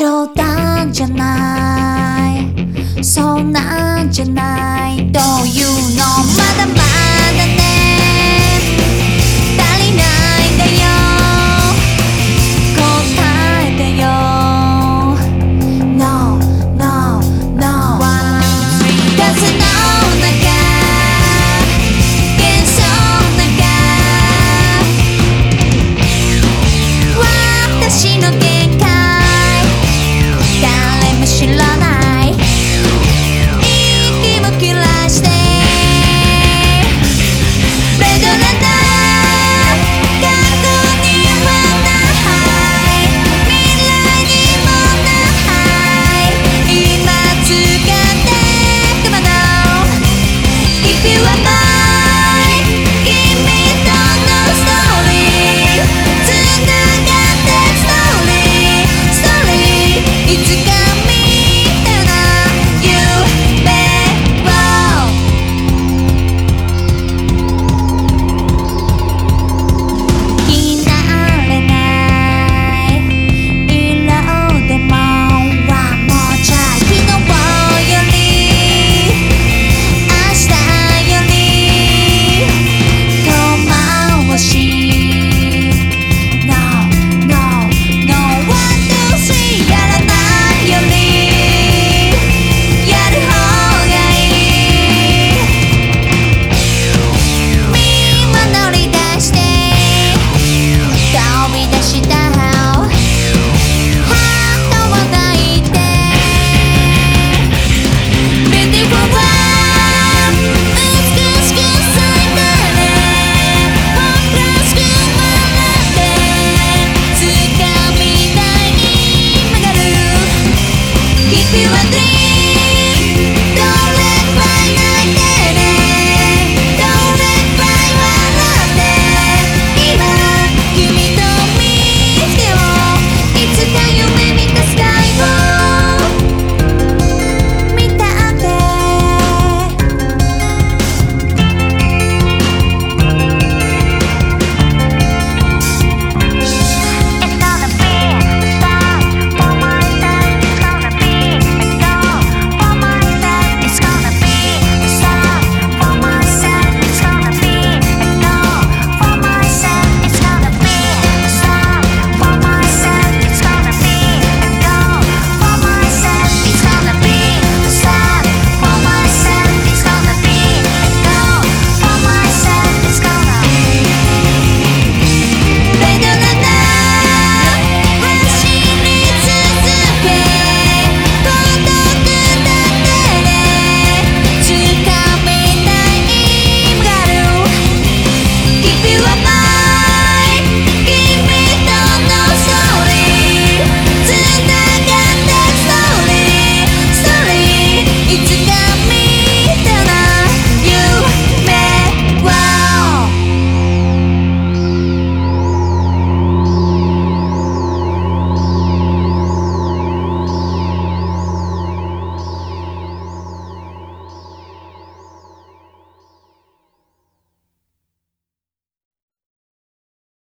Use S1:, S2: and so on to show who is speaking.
S1: 冗談じゃない。そうなんじゃない。というの？If you are mine, give me the no